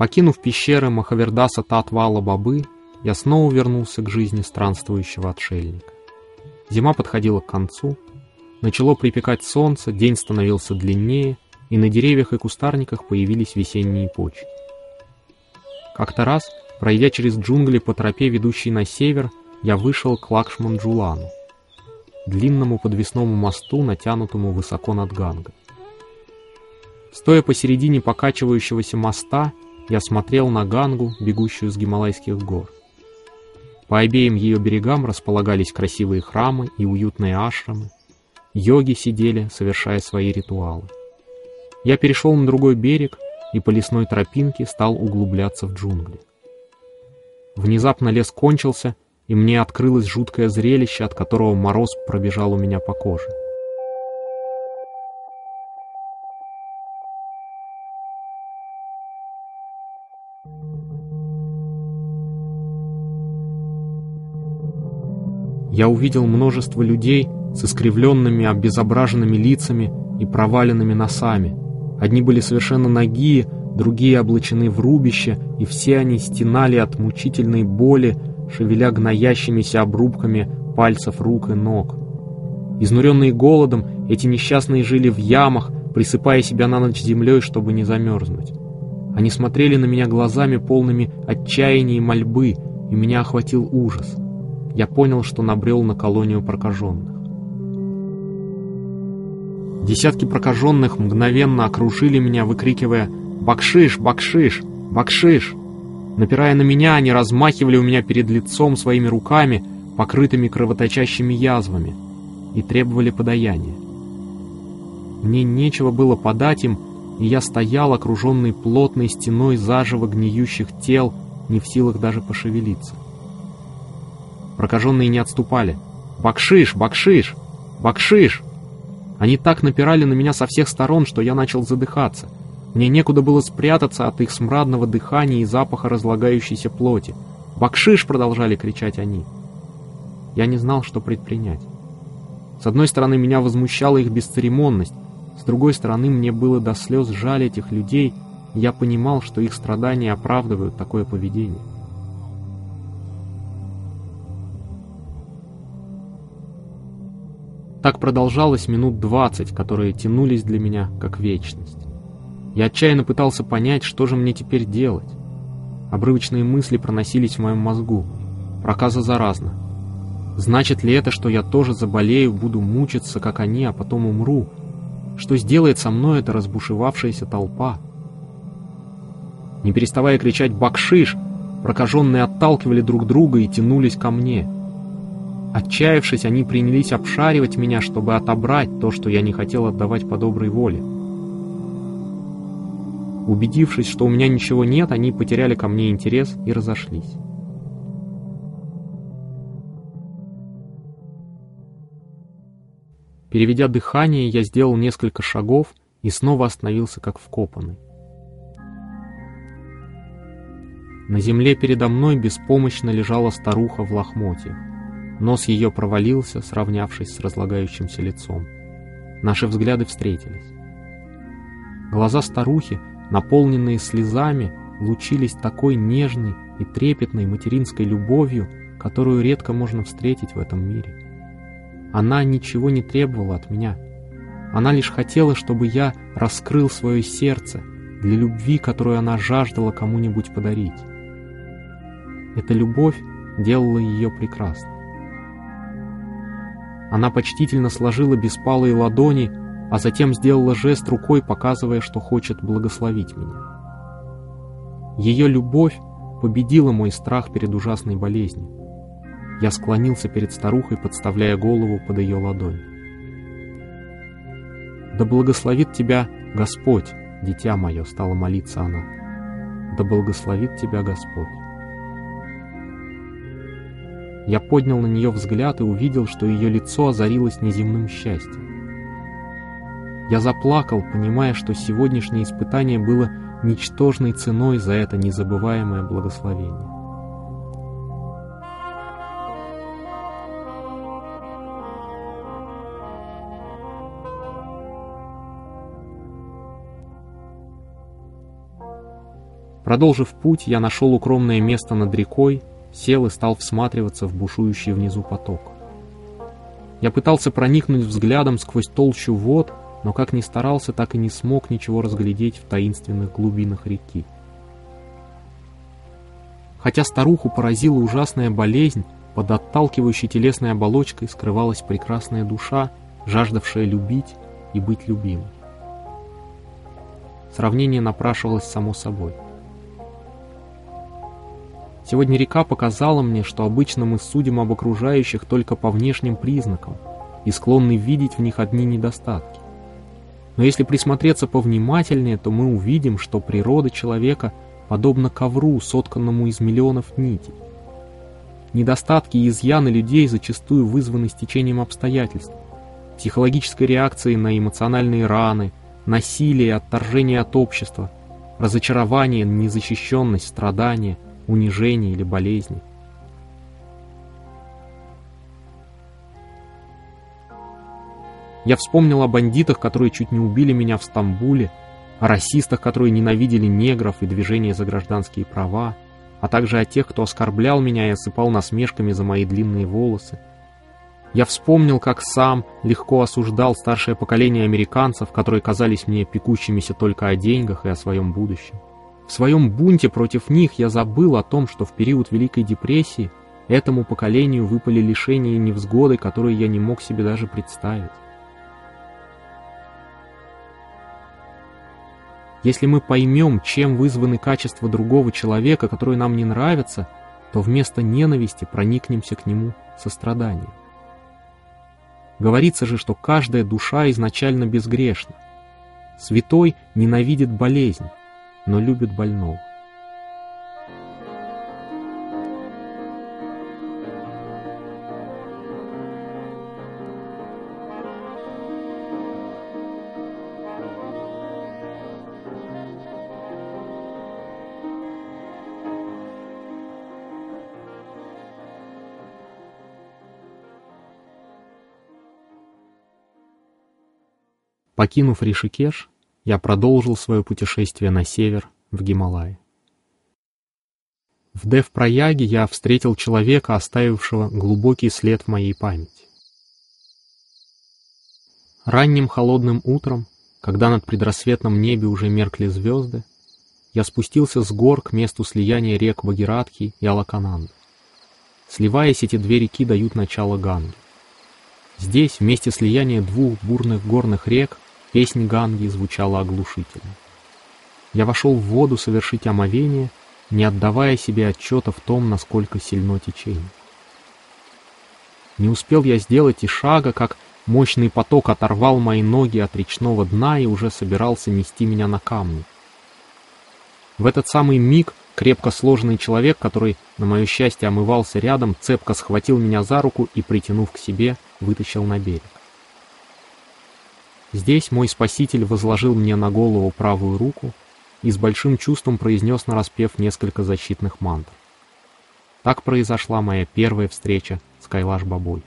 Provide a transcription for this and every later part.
Покинув пещеры Махавердаса Татвала Бабы, я снова вернулся к жизни странствующего отшельника. Зима подходила к концу, начало припекать солнце, день становился длиннее, и на деревьях и кустарниках появились весенние почки. Как-то раз, пройдя через джунгли по тропе, ведущей на север, я вышел к Лакшманджулану, длинному подвесному мосту, натянутому высоко над Гангой. Стоя посередине покачивающегося моста, я смотрел на Гангу, бегущую с Гималайских гор. По обеим ее берегам располагались красивые храмы и уютные ашрамы. Йоги сидели, совершая свои ритуалы. Я перешел на другой берег и по лесной тропинке стал углубляться в джунгли. Внезапно лес кончился, и мне открылось жуткое зрелище, от которого мороз пробежал у меня по коже. Я увидел множество людей с искривленными, обезображенными лицами и проваленными носами. Одни были совершенно нагие, другие облачены в рубище, и все они стенали от мучительной боли, шевеля гноящимися обрубками пальцев рук и ног. Изнуренные голодом, эти несчастные жили в ямах, присыпая себя на ночь землей, чтобы не замерзнуть. Они смотрели на меня глазами, полными отчаяния и мольбы, и меня охватил ужас — я понял, что набрел на колонию прокаженных. Десятки прокаженных мгновенно окружили меня, выкрикивая «Бакшиш! Бакшиш! Бакшиш!». Напирая на меня, они размахивали у меня перед лицом своими руками, покрытыми кровоточащими язвами, и требовали подаяния. Мне нечего было подать им, и я стоял, окруженный плотной стеной заживо гниющих тел, не в силах даже пошевелиться. Прокаженные не отступали. «Бакшиш! Бакшиш! Бакшиш!» Они так напирали на меня со всех сторон, что я начал задыхаться. Мне некуда было спрятаться от их смрадного дыхания и запаха разлагающейся плоти. «Бакшиш!» — продолжали кричать они. Я не знал, что предпринять. С одной стороны, меня возмущала их бесцеремонность, с другой стороны, мне было до слез жаль этих людей, я понимал, что их страдания оправдывают такое поведение. Так продолжалось минут двадцать, которые тянулись для меня как вечность. Я отчаянно пытался понять, что же мне теперь делать. Обрывочные мысли проносились в моем мозгу. Проказа заразна. Значит ли это, что я тоже заболею, буду мучиться, как они, а потом умру? Что сделает со мной эта разбушевавшаяся толпа? Не переставая кричать «Бакшиш!», прокаженные отталкивали друг друга и тянулись ко мне — Отчаявшись, они принялись обшаривать меня, чтобы отобрать то, что я не хотел отдавать по доброй воле. Убедившись, что у меня ничего нет, они потеряли ко мне интерес и разошлись. Переведя дыхание, я сделал несколько шагов и снова остановился как вкопанный. На земле передо мной беспомощно лежала старуха в лохмотьях. Нос ее провалился, сравнявшись с разлагающимся лицом. Наши взгляды встретились. Глаза старухи, наполненные слезами, лучились такой нежной и трепетной материнской любовью, которую редко можно встретить в этом мире. Она ничего не требовала от меня. Она лишь хотела, чтобы я раскрыл свое сердце для любви, которую она жаждала кому-нибудь подарить. Эта любовь делала ее прекрасной. Она почтительно сложила беспалые ладони, а затем сделала жест рукой, показывая, что хочет благословить меня. Ее любовь победила мой страх перед ужасной болезнью. Я склонился перед старухой, подставляя голову под ее ладонь. «Да благословит тебя Господь, дитя мое!» — стала молиться она. «Да благословит тебя Господь!» Я поднял на нее взгляд и увидел, что ее лицо озарилось неземным счастьем. Я заплакал, понимая, что сегодняшнее испытание было ничтожной ценой за это незабываемое благословение. Продолжив путь, я нашел укромное место над рекой, сел и стал всматриваться в бушующий внизу поток. Я пытался проникнуть взглядом сквозь толщу вод, но как ни старался, так и не смог ничего разглядеть в таинственных глубинах реки. Хотя старуху поразила ужасная болезнь, под отталкивающей телесной оболочкой скрывалась прекрасная душа, жаждавшая любить и быть любимой. Сравнение напрашивалось само собой. Сегодня река показала мне, что обычно мы судим об окружающих только по внешним признакам и склонны видеть в них одни недостатки. Но если присмотреться повнимательнее, то мы увидим, что природа человека подобна ковру, сотканному из миллионов нитей. Недостатки и изъяны людей зачастую вызваны стечением обстоятельств, психологической реакцией на эмоциональные раны, насилие, отторжение от общества, разочарование, незащищенность, страдания – унижений или болезней. Я вспомнил о бандитах, которые чуть не убили меня в Стамбуле, о расистах, которые ненавидели негров и движение за гражданские права, а также о тех, кто оскорблял меня и осыпал насмешками за мои длинные волосы. Я вспомнил, как сам легко осуждал старшее поколение американцев, которые казались мне пекущимися только о деньгах и о своем будущем. В своем бунте против них я забыл о том, что в период Великой депрессии этому поколению выпали лишения и невзгоды, которые я не мог себе даже представить. Если мы поймем, чем вызваны качества другого человека, которые нам не нравятся, то вместо ненависти проникнемся к нему состраданием. Говорится же, что каждая душа изначально безгрешна. Святой ненавидит болезнь, но любит больного. Покинув Ришикеш, я продолжил свое путешествие на север, в Гималай. В Дев-Праяге я встретил человека, оставившего глубокий след в моей памяти. Ранним холодным утром, когда над предрассветном небе уже меркли звезды, я спустился с гор к месту слияния рек Багиратки и Алакананды. Сливаясь, эти две реки дают начало Ганги. Здесь, месте слияния двух бурных горных рек, Песнь Ганги звучала оглушительно. Я вошел в воду совершить омовение, не отдавая себе отчета в том, насколько сильно течение. Не успел я сделать и шага, как мощный поток оторвал мои ноги от речного дна и уже собирался нести меня на камни. В этот самый миг крепко сложенный человек, который, на мое счастье, омывался рядом, цепко схватил меня за руку и, притянув к себе, вытащил на берег. Здесь мой спаситель возложил мне на голову правую руку и с большим чувством произнес нараспев несколько защитных мантр. Так произошла моя первая встреча с Кайлаш-бабой.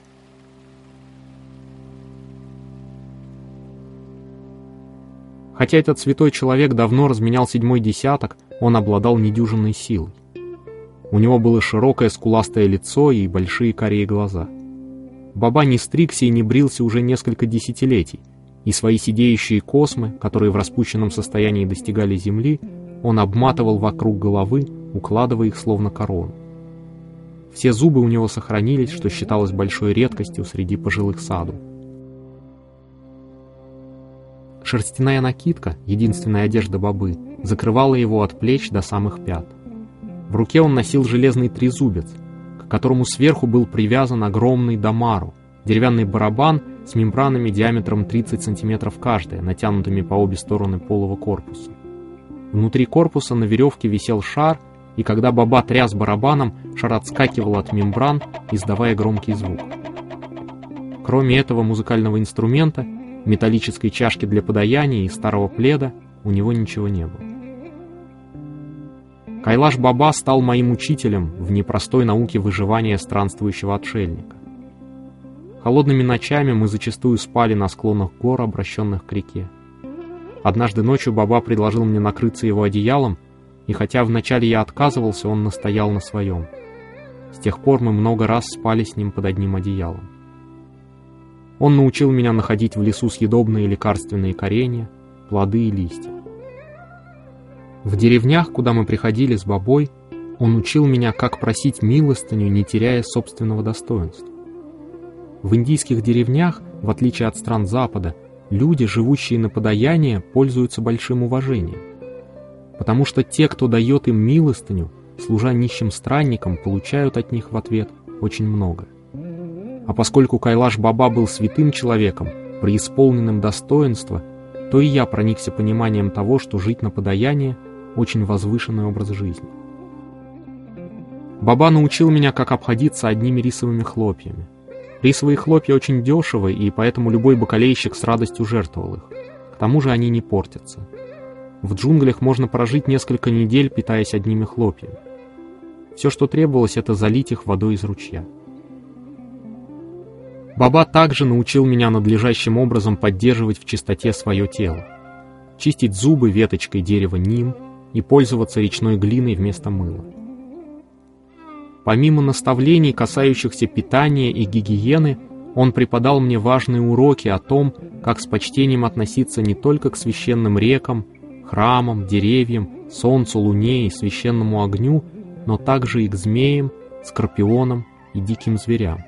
Хотя этот святой человек давно разменял седьмой десяток, он обладал недюжинной силой. У него было широкое скуластое лицо и большие карие глаза. Баба не стригся и не брился уже несколько десятилетий, и свои сидеющие космы, которые в распущенном состоянии достигали земли, он обматывал вокруг головы, укладывая их словно корону. Все зубы у него сохранились, что считалось большой редкостью среди пожилых саду. Шерстяная накидка, единственная одежда бобы, закрывала его от плеч до самых пят. В руке он носил железный трезубец, к которому сверху был привязан огромный дамару, деревянный барабан с мембранами диаметром 30 см каждая, натянутыми по обе стороны полого корпуса. Внутри корпуса на веревке висел шар, и когда баба тряс барабаном, шар отскакивал от мембран, издавая громкий звук. Кроме этого музыкального инструмента, металлической чашки для подаяния и старого пледа, у него ничего не было. Кайлаш Баба стал моим учителем в непростой науке выживания странствующего отшельника. Холодными ночами мы зачастую спали на склонах гор, обращенных к реке. Однажды ночью Баба предложил мне накрыться его одеялом, и хотя вначале я отказывался, он настоял на своем. С тех пор мы много раз спали с ним под одним одеялом. Он научил меня находить в лесу съедобные лекарственные коренья, плоды и листья. В деревнях, куда мы приходили с бабой, он учил меня, как просить милостыню, не теряя собственного достоинства. В индийских деревнях, в отличие от стран Запада, люди, живущие на подаяние, пользуются большим уважением. Потому что те, кто дает им милостыню, служа нищим странникам, получают от них в ответ очень много. А поскольку Кайлаш-Баба был святым человеком, преисполненным достоинства, то и я проникся пониманием того, что жить на подаяние – очень возвышенный образ жизни. Баба научил меня, как обходиться одними рисовыми хлопьями. Рисовые хлопья очень дешевы, и поэтому любой бакалейщик с радостью жертвовал их. К тому же они не портятся. В джунглях можно прожить несколько недель, питаясь одними хлопьями. Все, что требовалось, это залить их водой из ручья. Баба также научил меня надлежащим образом поддерживать в чистоте свое тело, чистить зубы веточкой дерева ним и пользоваться речной глиной вместо мыла. Помимо наставлений, касающихся питания и гигиены, он преподал мне важные уроки о том, как с почтением относиться не только к священным рекам, храмам, деревьям, солнцу, луне и священному огню, но также и к змеям, скорпионам и диким зверям.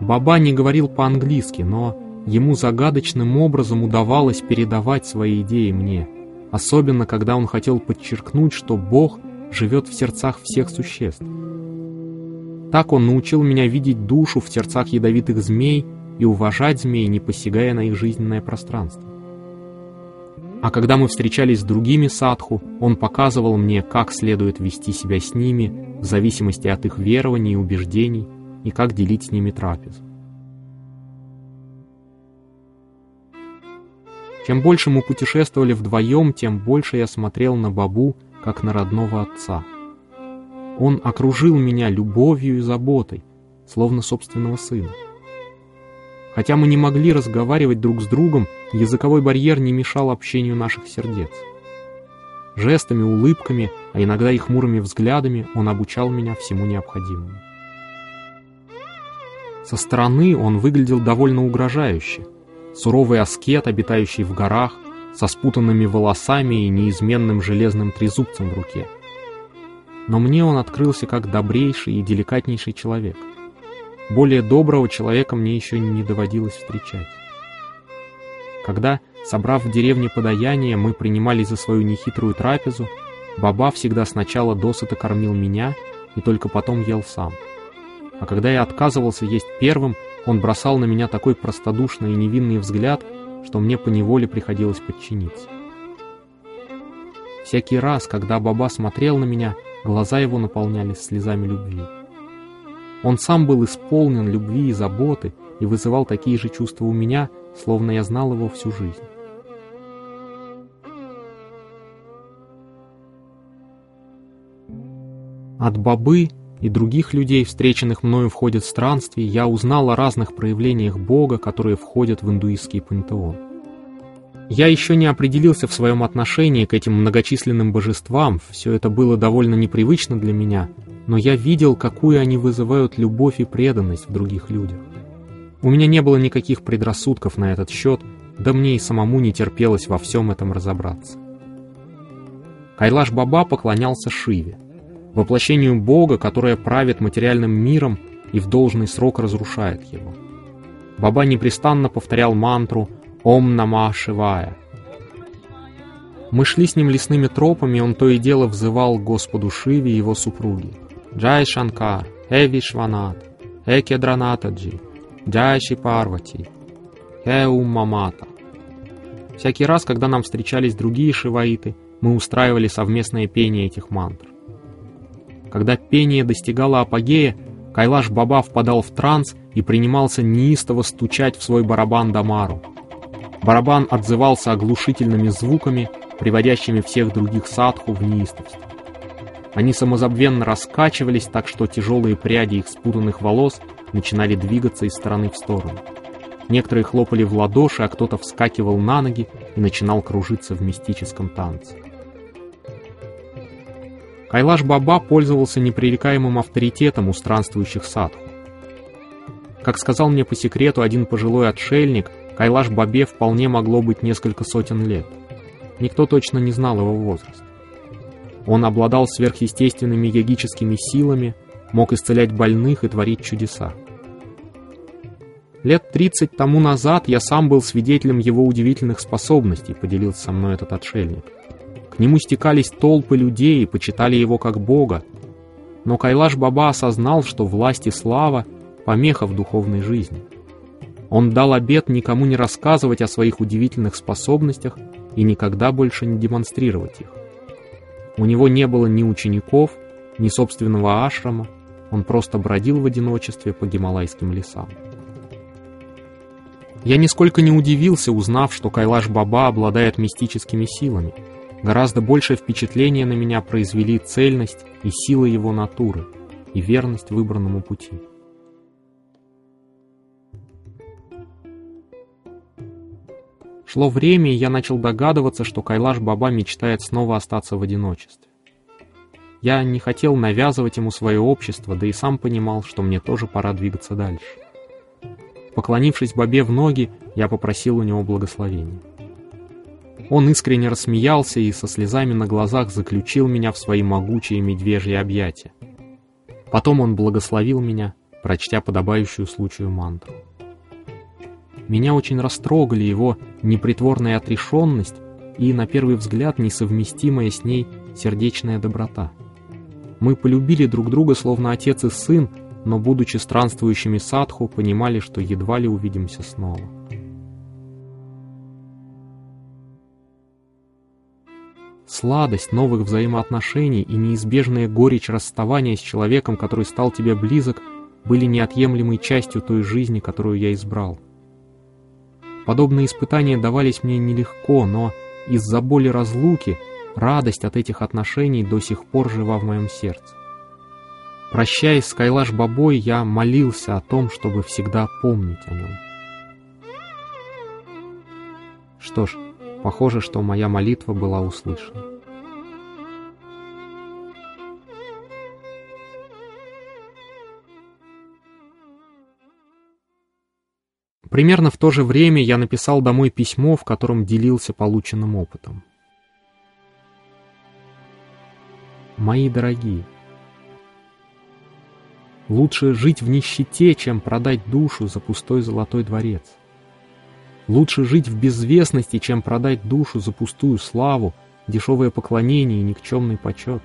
Баба не говорил по-английски, но ему загадочным образом удавалось передавать свои идеи мне, особенно когда он хотел подчеркнуть, что Бог живет в сердцах всех существ. Так он научил меня видеть душу в сердцах ядовитых змей и уважать змей, не посягая на их жизненное пространство. А когда мы встречались с другими садху, он показывал мне, как следует вести себя с ними в зависимости от их верований и убеждений, и как делить с ними трапезу. Чем больше мы путешествовали вдвоем, тем больше я смотрел на Бабу, как на родного отца. Он окружил меня любовью и заботой, словно собственного сына. Хотя мы не могли разговаривать друг с другом, языковой барьер не мешал общению наших сердец. Жестами, улыбками, а иногда и хмурыми взглядами он обучал меня всему необходимому. Со стороны он выглядел довольно угрожающе. Суровый аскет, обитающий в горах, со спутанными волосами и неизменным железным трезубцем в руке. Но мне он открылся как добрейший и деликатнейший человек. Более доброго человека мне еще не доводилось встречать. Когда, собрав в деревне подаяние, мы принимались за свою нехитрую трапезу, Баба всегда сначала досыта кормил меня и только потом ел сам а когда я отказывался есть первым, он бросал на меня такой простодушный и невинный взгляд, что мне поневоле приходилось подчиниться. Всякий раз, когда Баба смотрел на меня, глаза его наполнялись слезами любви. Он сам был исполнен любви и заботы и вызывал такие же чувства у меня, словно я знал его всю жизнь. От Бабы и других людей, встреченных мною в ходе странствий, я узнал о разных проявлениях Бога, которые входят в индуистский пантеон. Я еще не определился в своем отношении к этим многочисленным божествам, все это было довольно непривычно для меня, но я видел, какую они вызывают любовь и преданность в других людях. У меня не было никаких предрассудков на этот счет, да мне и самому не терпелось во всем этом разобраться. Кайлаш Баба поклонялся Шиве воплощению Бога, которое правит материальным миром и в должный срок разрушает его. Баба непрестанно повторял мантру «Ом Нама Шивая». Мы шли с ним лесными тропами, он то и дело взывал Господу Шиве и его супруге. «Джай Шанкар, Хе Вишванат, Хе Кедранатаджи, Джай Шипарвати, Хе Уммамата». Всякий раз, когда нам встречались другие шиваиты, мы устраивали совместное пение этих мантр. Когда пение достигало апогея, Кайлаш Баба впадал в транс и принимался неистово стучать в свой барабан Дамару. Барабан отзывался оглушительными звуками, приводящими всех других садху в неистовство. Они самозабвенно раскачивались, так что тяжелые пряди их спутанных волос начинали двигаться из стороны в сторону. Некоторые хлопали в ладоши, а кто-то вскакивал на ноги и начинал кружиться в мистическом танце. Кайлаш-баба пользовался непререкаемым авторитетом у странствующих садху. Как сказал мне по секрету один пожилой отшельник, Кайлаш-бабе вполне могло быть несколько сотен лет. Никто точно не знал его возраст. Он обладал сверхъестественными йогическими силами, мог исцелять больных и творить чудеса. Лет 30 тому назад я сам был свидетелем его удивительных способностей, поделился со мной этот отшельник. К нему стекались толпы людей и почитали его как бога. Но Кайлаш-баба осознал, что власть и слава — помеха в духовной жизни. Он дал обет никому не рассказывать о своих удивительных способностях и никогда больше не демонстрировать их. У него не было ни учеников, ни собственного ашрама, он просто бродил в одиночестве по гималайским лесам. Я нисколько не удивился, узнав, что Кайлаш-Баба обладает мистическими силами. Гораздо большее впечатление на меня произвели цельность и сила его натуры, и верность выбранному пути. Шло время, и я начал догадываться, что Кайлаш-Баба мечтает снова остаться в одиночестве. Я не хотел навязывать ему свое общество, да и сам понимал, что мне тоже пора двигаться дальше. Поклонившись Бабе в ноги, я попросил у него благословения. Он искренне рассмеялся и со слезами на глазах заключил меня в свои могучие медвежьи объятия. Потом он благословил меня, прочтя подобающую случаю мантру. Меня очень растрогали его непритворная отрешенность и, на первый взгляд, несовместимая с ней сердечная доброта. Мы полюбили друг друга, словно отец и сын, но, будучи странствующими садху, понимали, что едва ли увидимся снова. Сладость новых взаимоотношений и неизбежная горечь расставания с человеком, который стал тебе близок, были неотъемлемой частью той жизни, которую я избрал. Подобные испытания давались мне нелегко, но из-за боли разлуки радость от этих отношений до сих пор жива в моем сердце. Прощаясь с Кайлаш-бабой, я молился о том, чтобы всегда помнить о нем. Что ж, похоже, что моя молитва была услышана. Примерно в то же время я написал домой письмо, в котором делился полученным опытом. Мои дорогие, Лучше жить в нищете, чем продать душу за пустой золотой дворец. Лучше жить в безвестности, чем продать душу за пустую славу, дешевое поклонение и никчемный почет.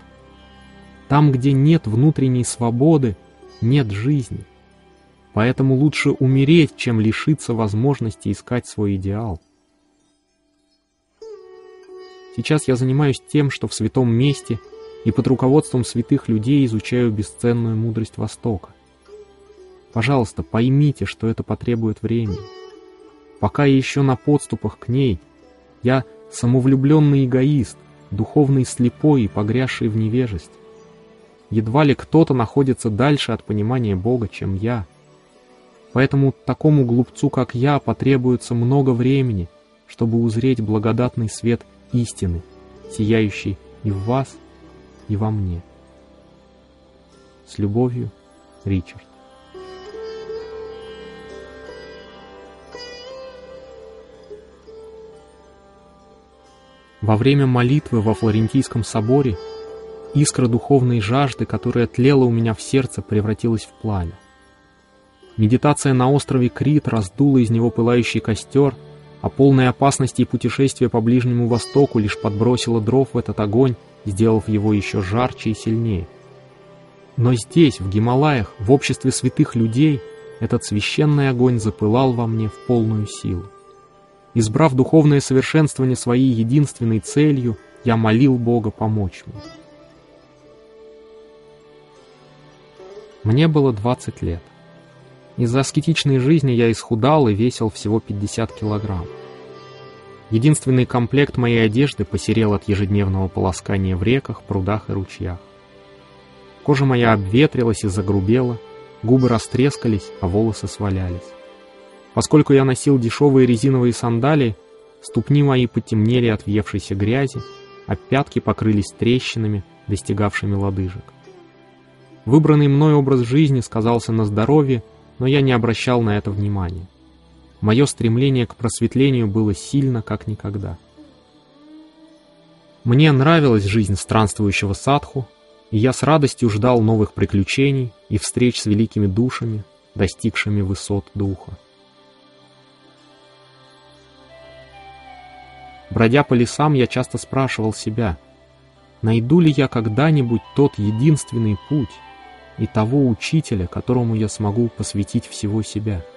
Там, где нет внутренней свободы, нет жизни. Поэтому лучше умереть, чем лишиться возможности искать свой идеал. Сейчас я занимаюсь тем, что в святом месте – и под руководством святых людей изучаю бесценную мудрость Востока. Пожалуйста, поймите, что это потребует времени. Пока я еще на подступах к ней, я самовлюбленный эгоист, духовный слепой и погрязший в невежестве. Едва ли кто-то находится дальше от понимания Бога, чем я. Поэтому такому глупцу, как я, потребуется много времени, чтобы узреть благодатный свет истины, сияющий и в вас, и во мне. С любовью, Ричард. Во время молитвы во Флорентийском соборе искра духовной жажды, которая тлела у меня в сердце, превратилась в пламя. Медитация на острове Крит раздула из него пылающий костер, а полная опасности и путешествие по Ближнему Востоку лишь подбросила дров в этот огонь, сделав его еще жарче и сильнее. Но здесь, в Гималаях, в обществе святых людей, этот священный огонь запылал во мне в полную силу. Избрав духовное совершенствование своей единственной целью, я молил Бога помочь мне. Мне было 20 лет. Из-за аскетичной жизни я исхудал и весил всего 50 килограмм. Единственный комплект моей одежды посерел от ежедневного полоскания в реках, прудах и ручьях. Кожа моя обветрилась и загрубела, губы растрескались, а волосы свалялись. Поскольку я носил дешевые резиновые сандалии, ступни мои потемнели от въевшейся грязи, а пятки покрылись трещинами, достигавшими лодыжек. Выбранный мной образ жизни сказался на здоровье, но я не обращал на это внимания. Мое стремление к просветлению было сильно, как никогда. Мне нравилась жизнь странствующего садху, и я с радостью ждал новых приключений и встреч с великими душами, достигшими высот духа. Бродя по лесам, я часто спрашивал себя, найду ли я когда-нибудь тот единственный путь и того учителя, которому я смогу посвятить всего себя —